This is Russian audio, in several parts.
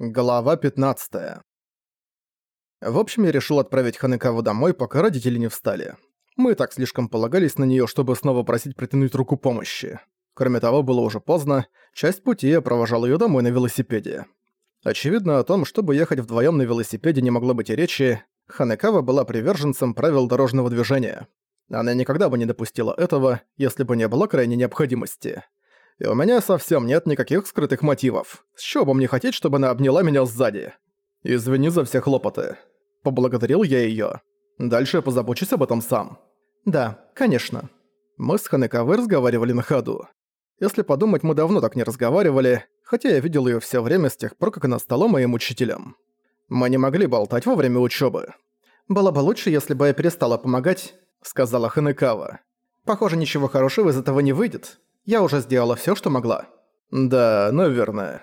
Глава 15. В общем, я решил отправить Ханекаву домой, пока родители не встали. Мы так слишком полагались на неё, чтобы снова просить протянуть руку помощи. Кроме того, было уже поздно, часть пути я провожал её домой на велосипеде. Очевидно, о том, чтобы ехать вдвоём на велосипеде не могло быть и речи, Ханекава была приверженцем правил дорожного движения. Она никогда бы не допустила этого, если бы не было крайней необходимости и у меня совсем нет никаких скрытых мотивов. С чего бы мне хотеть, чтобы она обняла меня сзади? Извини за все хлопоты. Поблагодарил я её. Дальше я позабочусь об этом сам. Да, конечно. Мы с Ханекавой разговаривали на ходу. Если подумать, мы давно так не разговаривали, хотя я видел её всё время с тех пор, как она стала моим учителем. Мы не могли болтать во время учёбы. «Было бы лучше, если бы я перестала помогать», — сказала Ханекава. «Похоже, ничего хорошего из этого не выйдет. Я уже сделала всё, что могла». «Да, наверное».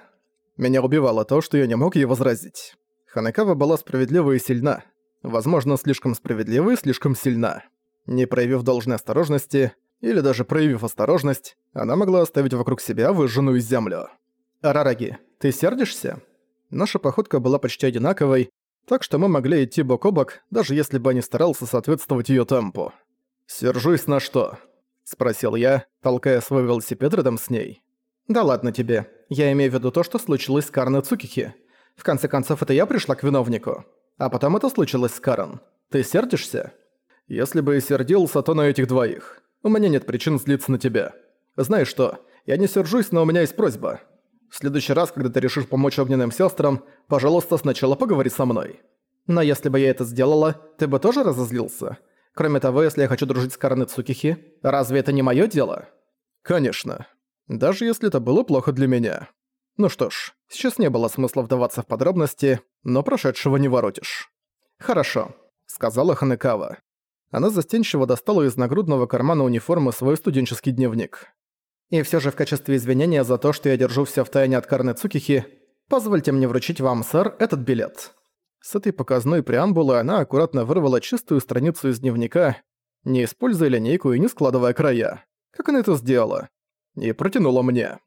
Меня убивало то, что я не мог ей возразить. Ханекава была справедлива и сильна. Возможно, слишком справедлива и слишком сильна. Не проявив должной осторожности, или даже проявив осторожность, она могла оставить вокруг себя выжженную землю. «Арараги, ты сердишься?» Наша походка была почти одинаковой, так что мы могли идти бок о бок, даже если бы я не старался соответствовать её темпу. «Сержусь на что?» — спросил я, толкая свой велосипед рядом с ней. «Да ладно тебе. Я имею в виду то, что случилось с Карной Цукихи. В конце концов, это я пришла к виновнику. А потом это случилось с Карен. Ты сердишься?» «Если бы и сердился, то на этих двоих. У меня нет причин злиться на тебя. Знаешь что, я не сержусь, но у меня есть просьба. В следующий раз, когда ты решишь помочь огненным сестрам, пожалуйста, сначала поговори со мной. Но если бы я это сделала, ты бы тоже разозлился?» Кроме того, если я хочу дружить с Карны Цукихи, разве это не моё дело? Конечно. Даже если это было плохо для меня. Ну что ж, сейчас не было смысла вдаваться в подробности, но прошедшего не воротишь. «Хорошо», — сказала Ханекава. Она застенчиво достала из нагрудного кармана униформы свой студенческий дневник. «И всё же в качестве извинения за то, что я держу всё в тайне от Карны Цукихи, позвольте мне вручить вам, сэр, этот билет. С этой показной преамбулы она аккуратно вырвала чистую страницу из дневника, не используя линейку и не складывая края. Как она это сделала? И протянула мне.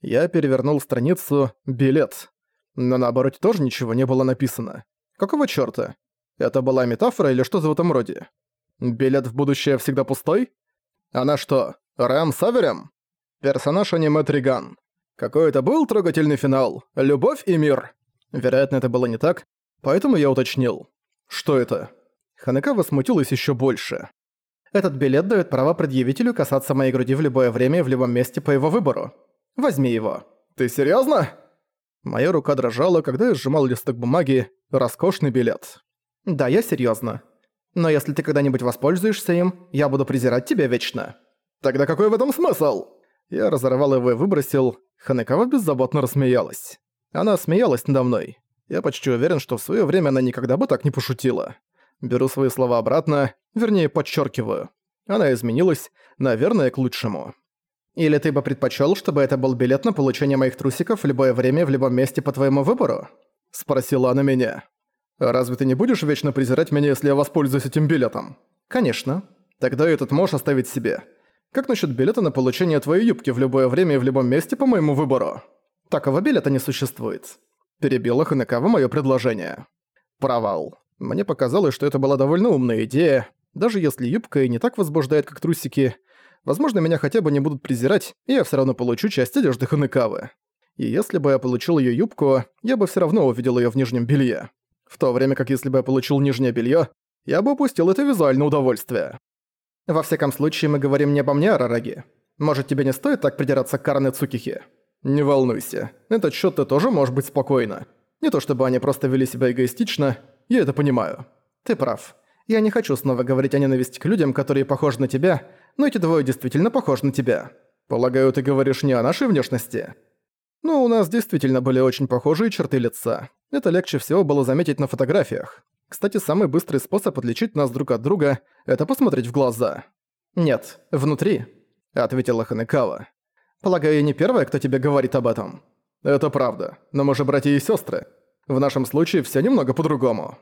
Я перевернул страницу «Билет». Но на тоже ничего не было написано. Какого чёрта? Это была метафора или что-то в этом роде? Билет в будущее всегда пустой? Она что, Рэм Саверем? Персонаж аниме Триган. Какой это был трогательный финал. Любовь и мир. Вероятно, это было не так, Поэтому я уточнил. Что это? Ханекава смутилась еще больше. Этот билет дает право предъявителю касаться моей груди в любое время и в любом месте по его выбору. Возьми его. Ты серьезно? Моя рука дрожала, когда я сжимал листок бумаги, роскошный билет. Да, я серьезно. Но если ты когда-нибудь воспользуешься им, я буду презирать тебя вечно. Тогда какой в этом смысл? Я разорвал его и выбросил. Ханекава беззаботно рассмеялась. Она смеялась надо мной. Я почти уверен, что в своё время она никогда бы так не пошутила. Беру свои слова обратно, вернее, подчеркиваю. Она изменилась, наверное, к лучшему. Или ты бы предпочёл, чтобы это был билет на получение моих трусиков в любое время в любом месте по твоему выбору? Спросила она меня. Разве ты не будешь вечно презирать меня, если я воспользуюсь этим билетом? Конечно. Тогда этот можешь оставить себе. Как насчет билета на получение твоей юбки в любое время и в любом месте по моему выбору? Такого билета не существует. Перебила Ханекава моё предложение. Провал. Мне показалось, что это была довольно умная идея. Даже если юбка и не так возбуждает, как трусики, возможно, меня хотя бы не будут презирать, и я всё равно получу часть одежды Ханекавы. И если бы я получил её юбку, я бы всё равно увидел её в нижнем белье. В то время как если бы я получил нижнее белье, я бы упустил это визуальное удовольствие. Во всяком случае, мы говорим не обо мне, Арараги. Может, тебе не стоит так придираться к Карне Цукихи? «Не волнуйся, этот счет ты тоже можешь быть спокойно. Не то чтобы они просто вели себя эгоистично, я это понимаю. Ты прав. Я не хочу снова говорить о ненависти к людям, которые похожи на тебя, но эти двое действительно похожи на тебя. Полагаю, ты говоришь не о нашей внешности?» «Ну, у нас действительно были очень похожие черты лица. Это легче всего было заметить на фотографиях. Кстати, самый быстрый способ отличить нас друг от друга – это посмотреть в глаза». «Нет, внутри», – ответила Ханекава. Полагаю, я не первая, кто тебе говорит об этом. Это правда, но мы же братья и сестры. В нашем случае все немного по-другому.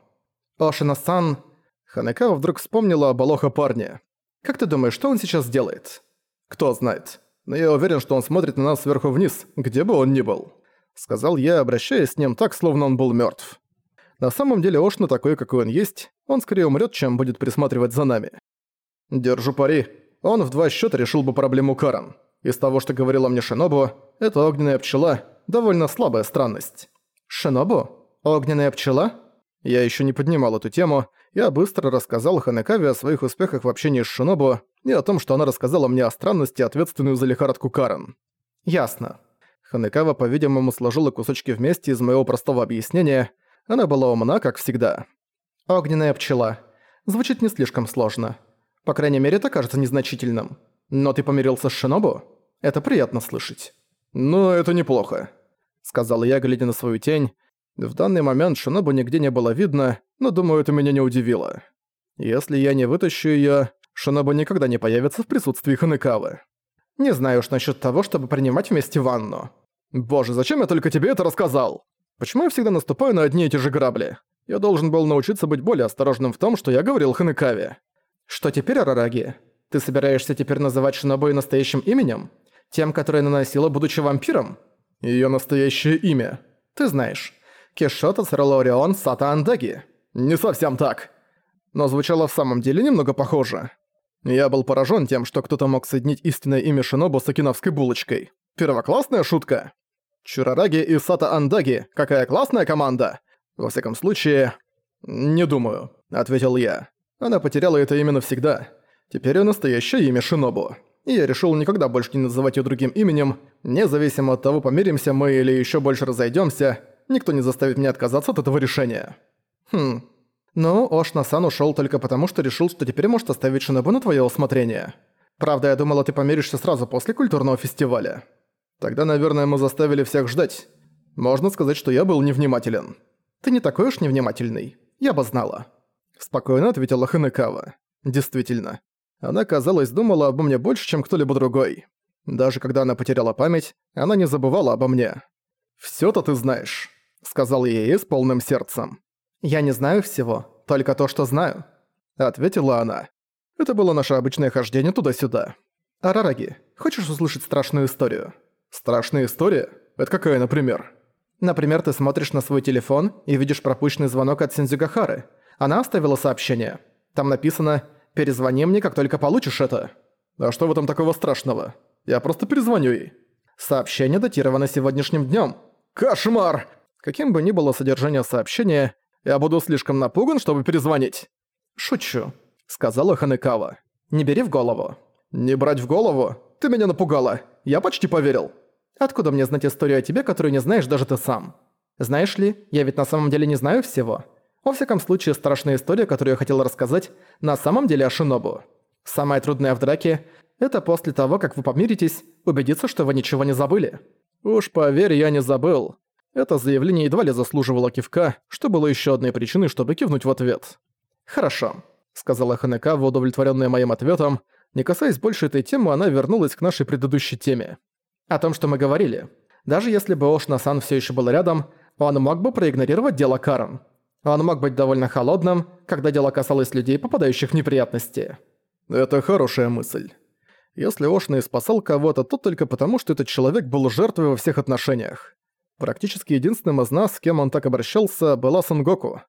Ошина-сан... Ханекава вдруг вспомнила об Алоха парне. Как ты думаешь, что он сейчас делает? Кто знает. Но я уверен, что он смотрит на нас сверху вниз, где бы он ни был. сказал я, обращаясь с ним так, словно он был мертв. На самом деле Ошна такой, какой он есть, он скорее умрет, чем будет присматривать за нами. Держу пари, он в два счета решил бы проблему Каран. Из того, что говорила мне Шинобу, это огненная пчела – довольно слабая странность. Шинобу? Огненная пчела? Я еще не поднимал эту тему, я быстро рассказал Ханекаве о своих успехах в общении с Шинобу и о том, что она рассказала мне о странности, ответственную за лихорадку Карен. Ясно. Ханекава, по-видимому, сложила кусочки вместе из моего простого объяснения. Она была умна, как всегда. «Огненная пчела. Звучит не слишком сложно. По крайней мере, это кажется незначительным. Но ты помирился с Шинобу? Это приятно слышать». «Ну, это неплохо», — сказал я, глядя на свою тень. В данный момент Шинобу нигде не было видно, но, думаю, это меня не удивило. Если я не вытащу её, Шинобу никогда не появится в присутствии Ханекавы. Не знаю уж насчет того, чтобы принимать вместе ванну. Боже, зачем я только тебе это рассказал? Почему я всегда наступаю на одни и те же грабли? Я должен был научиться быть более осторожным в том, что я говорил Ханекаве. Что теперь, Арараги? Ты собираешься теперь называть Шинобу настоящим именем? Тем, которое наносила, будучи вампиром? Её настоящее имя. Ты знаешь. Кешота Саралорион Сата Андаги. Не совсем так. Но звучало в самом деле немного похоже. Я был поражен тем, что кто-то мог соединить истинное имя Шинобу с окиновской булочкой. Первоклассная шутка. Чурараги и Сата Андаги, какая классная команда. Во всяком случае, не думаю, ответил я. Она потеряла это имя навсегда. Теперь ее настоящее имя Шинобу. И я решил никогда больше не называть ее другим именем, независимо от того, помиримся мы или еще больше разойдемся, никто не заставит меня отказаться от этого решения. Хм, ну, Ошна-сан ушёл только потому, что решил, что теперь может оставить Шинобу на твоё усмотрение. Правда, я думала, ты помиришься сразу после культурного фестиваля. Тогда, наверное, мы заставили всех ждать. Можно сказать, что я был невнимателен. Ты не такой уж невнимательный. Я бы знала. Спокойно ответила Ханекава. Действительно. Она, казалось, думала обо мне больше, чем кто-либо другой. Даже когда она потеряла память, она не забывала обо мне. «Всё-то ты знаешь», — сказал я ей с полным сердцем. «Я не знаю всего, только то, что знаю», — ответила она. Это было наше обычное хождение туда-сюда. «Арараги, хочешь услышать страшную историю?» «Страшная история? Это какая, например?» «Например, ты смотришь на свой телефон и видишь пропущенный звонок от Синдзюгахары. Она оставила сообщение. Там написано «Перезвони мне, как только получишь это». «А что в этом такого страшного? Я просто перезвоню ей». Сообщение датировано сегодняшним днём. «Кошмар!» Каким бы ни было содержание сообщения, я буду слишком напуган, чтобы перезвонить». «Шучу», — сказала Ханекава. «Не бери в голову». «Не брать в голову? Ты меня напугала. Я почти поверил». «Откуда мне знать историю о тебе, которую не знаешь даже ты сам? Знаешь ли, я ведь на самом деле не знаю всего. Во всяком случае, страшная история, которую я хотел рассказать, на самом деле о Шинобу. Самое трудное в драке — это после того, как вы помиритесь, убедиться, что вы ничего не забыли». «Уж поверь, я не забыл. Это заявление едва ли заслуживало кивка, что было еще одной причиной, чтобы кивнуть в ответ. «Хорошо», — сказала Ханекава, удовлетворенная моим ответом. Не касаясь больше этой темы, она вернулась к нашей предыдущей теме. О том, что мы говорили. Даже если бы Ошна-сан всё ещё был рядом, он мог бы проигнорировать дело Карен. Он мог быть довольно холодным, когда дело касалось людей, попадающих в неприятности. Это хорошая мысль. Если Ошна и спасал кого-то, то только потому, что этот человек был жертвой во всех отношениях. Практически единственным из нас, с кем он так обращался, была Сангоку.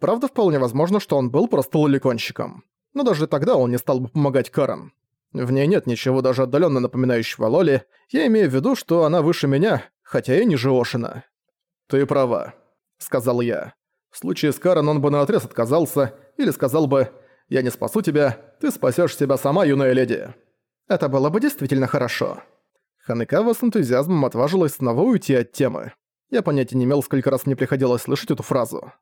Правда, вполне возможно, что он был просто лоликонщиком. Но даже тогда он не стал бы помогать Карен. В ней нет ничего даже отдаленно напоминающего Лоли, я имею в виду, что она выше меня, хотя и ниже Ошина. «Ты права», — сказал я. В случае с Карен он бы наотрез отказался, или сказал бы «Я не спасу тебя, ты спасешь себя сама, юная леди». Это было бы действительно хорошо. Ханекава с энтузиазмом отважилась снова уйти от темы. Я понятия не имел, сколько раз мне приходилось слышать эту фразу.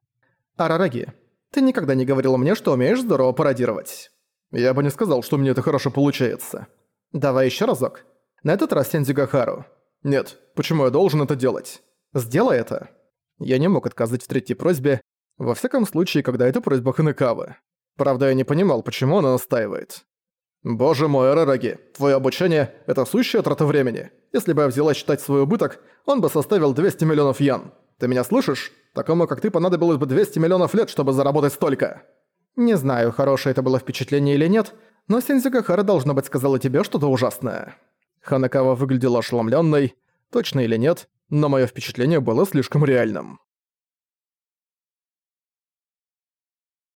«Арараги, ты никогда не говорил мне, что умеешь здорово пародировать». Я бы не сказал, что мне это хорошо получается. Давай еще разок. На этот раз Сензюгахару. Нет, почему я должен это делать? Сделай это. Я не мог отказать в третьей просьбе, во всяком случае, когда это просьба Ханекавы. Правда, я не понимал, почему она настаивает. «Боже мой, Арараги, твое обучение – это сущая трата времени. Если бы я взяла считать свой убыток, он бы составил 200 миллионов ян. Ты меня слышишь? Такому, как ты, понадобилось бы 200 миллионов лет, чтобы заработать столько». Не знаю, хорошее это было впечатление или нет, но Сензюгахара, должно быть, сказала тебе что-то ужасное. Ханакава выглядела ошеломленной. Точно или нет, но мое впечатление было слишком реальным.